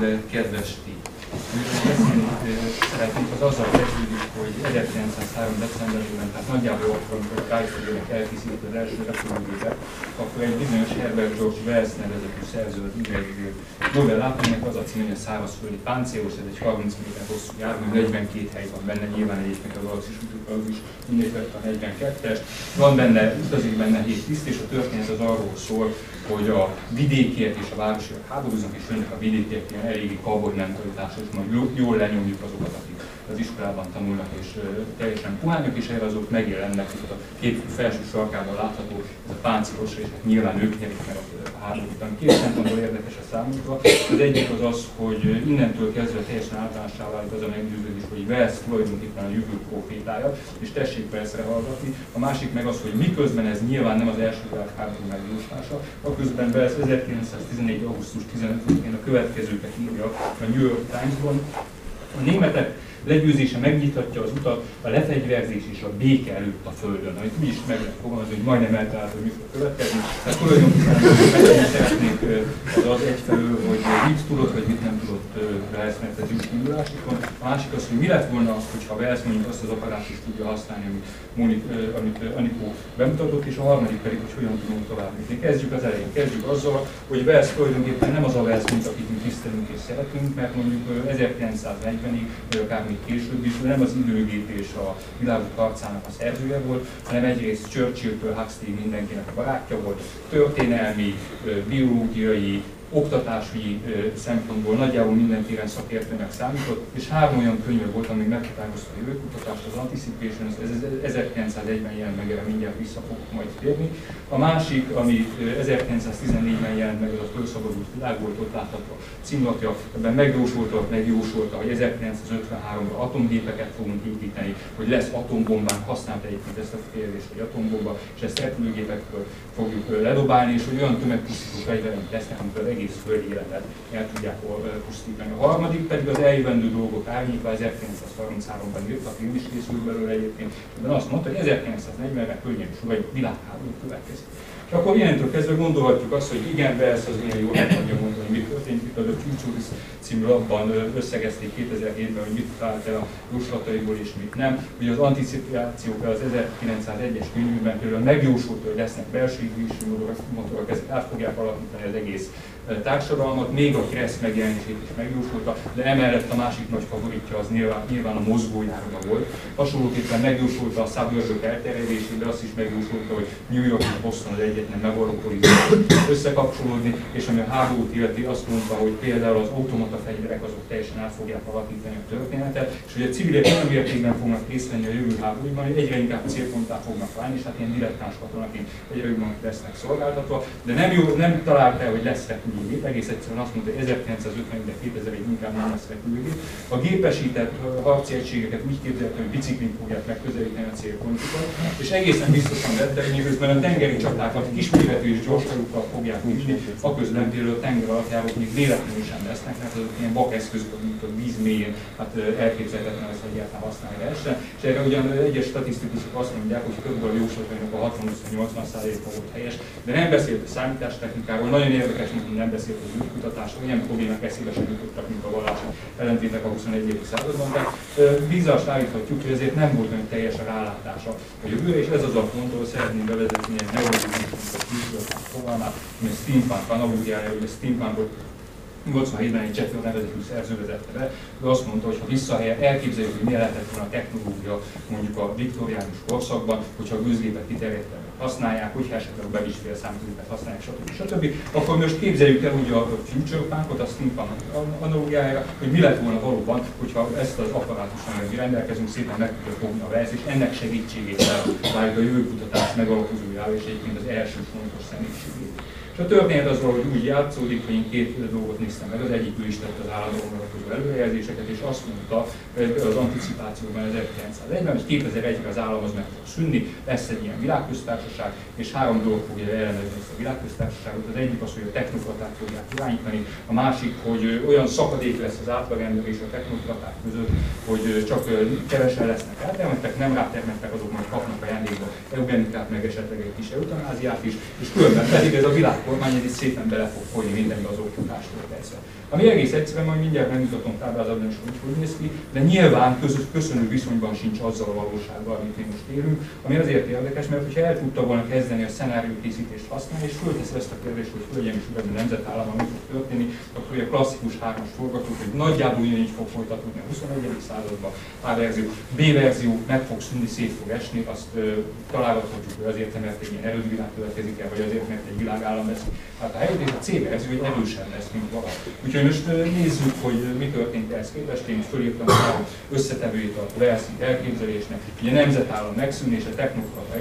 de kedves ti! Beszélni az azzal kezdődik, hogy 1903. decemberében, tehát nagyjából akkor, amikor Kártyának elkészített az első repülőgépet, akkor egy bizonyos Herbert George Wells nevezetű szerző írja egy novellát, aminek az a cím, hogy a szárazföldi páncélos, ez egy 30 méter hosszú jármű, 42 hely van benne, nyilván egyébként az Galaxis az is innét vett a 42-es. Van benne, utazik benne 7 tiszt, és a történet az arról szól, hogy a vidékiek és a városiak háborúznak, és jönnek a vidékiek ilyen eléggé kabor mentalitásos, majd jól lenyomjuk azokat, akik az iskolában tanulnak és teljesen puhányok, és erre azok megjelennek, a kép felső sarkában látható, ez a páncélos, és hát nyilván ők nyerik meg a háborút. Két szempontból érdekes a számunkra. Az egyik az az, hogy innentől kezdve teljesen általánossá válik az a meggyőződés, hogy Wells tulajdonképpen a jövő profétája, és tessék Wellsre hallgatni. A másik meg az, hogy miközben ez nyilván nem az első világháború megjóslása, aközben Wells 1914. augusztus 15-én a következőket írja a New York Times-ban. A németek legyőzése megnyithatja az utat a lefegyverzés és a béke előtt a Földön, amit mi is meg lehet fogalmazni, hogy majdnem eltalált, hogy mi fog következni. Tehát tulajdonképpen szeretnék az az egyfelől, hogy mit tudott, vagy mit nem tudott Velsz, mert ez úgy kiindulásikon. A másik az, hogy mi lett volna hogyha Velsz mondjuk azt az apparátust tudja használni, amit, Monik, amit Anikó bemutatott, és a harmadik pedig, hogy hogyan tudunk tovább jutni. Kezdjük az elején, kezdjük azzal, hogy Velsz tulajdonképpen nem az a Velsz, mint akit mi tisztelünk és szeretünk, mert mondjuk 1940-ig, vagy akár még később is, nem az időgép és a világok harcának a szerzője volt, hanem egyrészt Churchill-től Huxley mindenkinek a barátja volt, történelmi, biológiai, oktatási szempontból nagyjából mindenféle szakértőnek számított, és három olyan könyve volt, ami meghatározta a jövőkutatást, az Anticipation, ez 1901-ben jelent meg, erre mindjárt vissza fogok majd térni. A másik, ami 1914-ben jelent meg, az a Fölszabadult világ volt, ott látható címlapja, ebben megjósolta, megjósolta, hogy 1953-ra atomgépeket fogunk építeni, hogy lesz atombombánk, használta egyébként ezt a kérdést, hogy atombomba, és ezt repülőgépekről fogjuk ledobálni, és hogy olyan tömegpusztító fegyverünk lesznek, amikor egész föld életet el tudják pusztítani. A harmadik pedig az eljövendő dolgok árnyéka, 1933-ban írtak, én is készült belőle egyébként, de azt mondta, hogy 1940-ben könnyen is, vagy világháború következik. És akkor innentől kezdve gondolhatjuk azt, hogy igen, Wells az milyen jól meg tudja mondani, mi történt itt a Futurist című labban összegezték 2007-ben, hogy mit talált el a jóslataiból és mit nem. Ugye az anticipációk az 1901-es könyvben például megjósolta, hogy lesznek belső motorok, ezek át fogják alakítani az egész társadalmat, még a Kressz megjelenését is megjósolta, de emellett a másik nagy favoritja az nyilván, nyilván a mozgójárma volt. Hasonlóképpen megjósolta a suburbok elterjedését, de azt is megjósolta, hogy New York és Boston az egyetlen megalopolizál összekapcsolódni, és ami a háborút illeti, azt mondta, hogy például az automata fegyverek azok teljesen át fogják alakítani a történetet, és hogy a civilek olyan mértékben fognak részt venni a jövő háborúban, hogy egyre inkább célponttá fognak válni, és hát ilyen dilettáns katonaként egyre jobban lesznek szolgáltatva, de nem, jó, nem találta, hogy lesz repülő repülőgép, egész egyszerűen azt mondta, hogy 1950-ben 2001 inkább nem lesz repülőgép. A gépesített harci egységeket úgy képzelte, hogy biciklin fogják megközelíteni a célpontokat, és egészen biztosan lett, de miközben a tengeri csatákat kisméretű és gyorsalukkal fogják vinni, aközben például a tenger alapjárók még véletlenül sem lesznek, mert azok ilyen bakeszközök, mint a víz mélyén, hát elképzelhetetlen lesz egyáltalán használni lehessen. És erre ugyan egyes statisztikusok azt mondják, hogy kb. a jóslatainak a 60-80%-a volt helyes, de nem beszélt a számítástechnikáról, nagyon érdekes, hogy nem beszélt az űrkutatás, olyan problémák eszébe sem jutottak, mint a vallási ellentétek a 21. században, de bízást állíthatjuk, hogy ezért nem volt olyan teljes a rálátása a jövőre, és ez az a pont, ahol szeretném bevezetni egy neurológikus fogalmát, ami a steampunk analógiája, hogy a steampunkot 87-ben egy Csetfield nevezetű szerző vezette be, de azt mondta, hogy ha visszahelyet elképzeljük, hogy milyen lehetett volna a technológia mondjuk a viktoriánus korszakban, hogyha a gőzgépet kiterjedten használják, hogyha esetleg a bevis félszámgépet használják, stb. stb. Akkor most képzeljük el ugye a future punkot, a steampunk analógiájára, hogy mi lett volna valóban, hogyha ezt az apparátus, amivel rendelkezünk, szépen meg tudja fogni a vesz, és ennek segítségével várjuk a jövőkutatás megalapozójára, és egyébként az első fontos személyiségét. És a történet az valahogy úgy játszódik, hogy én két dolgot néztem meg. Az egyik ő is tett az vonatkozó előrejelzéseket, és azt mondta az anticipációban 1901-ben, hogy 2001-ben az állam az meg fog szűnni, lesz egy ilyen világköztársaság, és három dolog fogja ellenezni ezt a világköztársaságot. Az egyik az, hogy a technokraták fogják irányítani, a másik, hogy olyan szakadék lesz az átlagember és a technokraták között, hogy csak kevesen lesznek rátermettek, nem rátermettek, azok majd kapnak ajándékba eugenikát, meg esetleg egy kis eutanáziát is, és különben pedig ez a világ kormány ez szépen bele fog folyni mindenbe az oktatástól kezdve. ami egész egyszerűen majd mindjárt megmutatom táblázatban is, hogy hogy néz ki, de nyilván közös, köszönő viszonyban sincs azzal a valósággal, amit mi most élünk, ami azért érdekes, mert hogyha el tudta volna kezdeni a szenáriókészítést használni, és fölteszi ezt a kérdést, hogy hölgyem és uram, nemzetállamban mi fog történni, akkor a klasszikus hármas forgatók, hogy nagyjából így fog folytatódni a 21. században, A verzió, B verzió meg fog szűnni, szét fog esni, azt ö, találhatjuk, hogy azért, mert egy ilyen erődvilág következik el, vagy azért, mert egy világállam lesz. Hát a helyzet a C verzió egy erősebb lesz, mint valaha. Úgyhogy most nézzük, hogy mi történt ehhez képest. Én fölírtam a összetevőjét a Velszi elképzelésnek. Ugye nemzetállam megszűnése, technokrata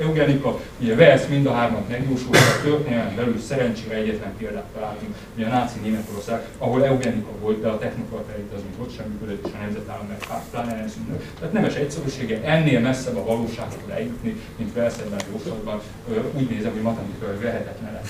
eugenika, ugye Wells mind a hármat megjósolta, a történelem belül szerencsére egyetlen példát találtunk, ugye a náci Németország, ahol eugenika volt, de a technokrata az még ott sem működött, és a nemzetállam meg pláne nem szűnő. Tehát nemes egyszerűsége ennél messzebb a valóságtól eljutni, mint Wells ebben jóslatban, úgy nézem, hogy matematikai vehetetlen lett.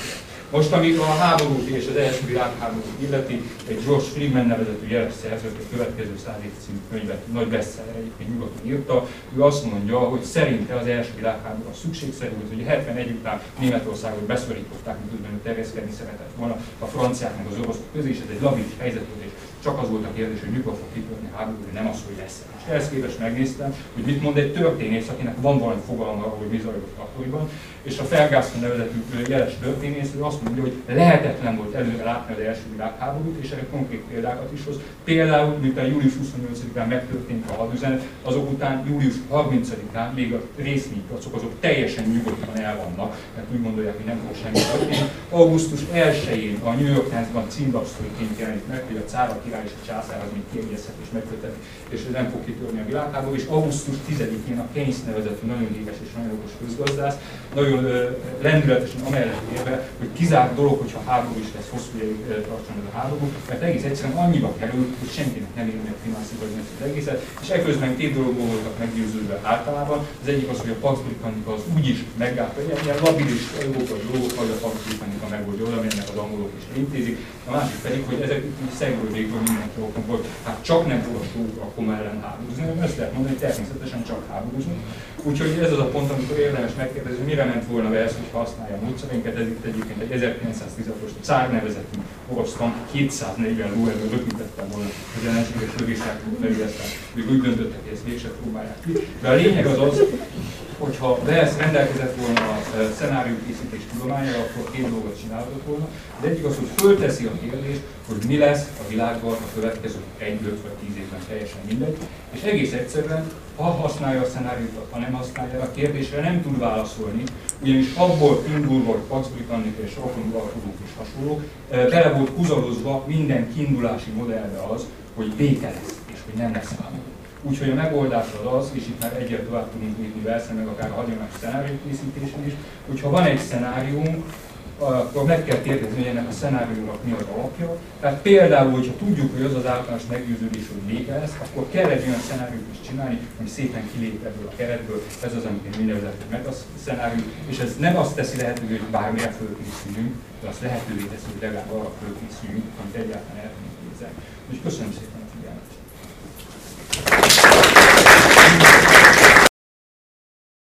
Most, ami a háborút és az első világháborút illeti, egy George Friedman nevezetű jeles szerző, egy következő száz című könyvet, nagy bestseller egyébként nyugaton írta, ő azt mondja, hogy szerinte az első világháború a szükségszerű volt, hogy 71 után Németországot beszorították, miközben ő terjeszkedni szeretett volna a franciák meg az oroszok közé, és ez egy labil helyzet volt, és csak az volt a kérdés, hogy mikor fog kitörni háború, nem az, hogy lesz. És ehhez képest megnéztem, hogy mit mond egy történész, akinek van valami fogalma hogy mi zajlott akkoriban, és a Ferguson nevezetű jeles történész, ő azt mondja, hogy lehetetlen volt előre látni az első világháborút, és erre konkrét példákat is hoz. Például, a július 28-án megtörtént a hadüzenet, azok után július 30-án még a részvénypiacok azok teljesen nyugodtan el vannak, mert úgy gondolják, hogy nem fog semmi történni. Augusztus 1-én a New York Times-ban címlapsztoriként jelenik meg, hogy a cára király és a császár az még kiegyezhet és megköthet, és nem fog kitörni a világháború, és augusztus 10-én a Keynes nevezetű nagyon híres és nagyon okos közgazdász nagyon lendületesen amellett érve, hogy kizárt dolog, hogyha háború is lesz, hosszú ideig tartson ez a háború, mert egész egyszerűen annyiba kerül, hogy senkinek nem érnek finanszírozni ezt az egészet, és ekközben két dologból voltak meggyőződve általában. Az egyik az, hogy a Pax Britannica az úgyis megállta, ilyen, ilyen labilis európai dolgok, hogy a Pax Britannica megoldja oda, az angolok is intézik. A másik pedig, hogy ezek itt szegülvégből mindenki okon volt, hát csak nem orosz a koma ellen háborúzni, ezt lehet mondani, hogy természetesen csak háborúzni. Úgyhogy ez az a pont, amikor érdemes megkérdezni, mire ment volna be ez, hogy használja a módszerénket. Ez itt egyébként egy 1916-os cár nevezetű tank 240 lóerő röpítettem volna, hogy ellenséges lövéságot felüleztem. Ők úgy döntöttek, hogy ezt mégsem próbálják ki. De a lényeg az az, hogyha Wells rendelkezett volna a szenáriókészítés tudományára, akkor két dolgot csinálhatott volna. Az egyik az, hogy fölteszi a kérdést, hogy mi lesz a világban a következő egy, öt vagy tíz évben, teljesen mindegy. És egész egyszerűen, ha használja a szenáriót, ha nem használja, a kérdésre nem tud válaszolni, ugyanis abból kiindulva, hogy Pax Britannica és rokon uralkodók is hasonlók, bele volt húzalozva minden kiindulási modellbe az, hogy béke lesz, és hogy nem lesz háború. Úgyhogy a megoldás az az, és itt már egyet tovább tudunk lépni Velsze, meg akár a hagyományos szenárió készítésen is, hogyha van egy szenáriónk, akkor meg kell kérdezni, hogy ennek a szenáriónak mi az alapja. Tehát például, hogyha tudjuk, hogy az az általános meggyőződés, hogy vége lesz, akkor kell egy olyan szenáriót is csinálni, ami szépen kilép ebből a keretből. Ez az, amit én minden meg a szenárió, és ez nem azt teszi lehetővé, hogy bármilyen fölkészülünk, de azt lehetővé teszi, hogy legalább arra fölkészüljünk, amit egyáltalán el tudunk. Úgyhogy köszönöm szépen!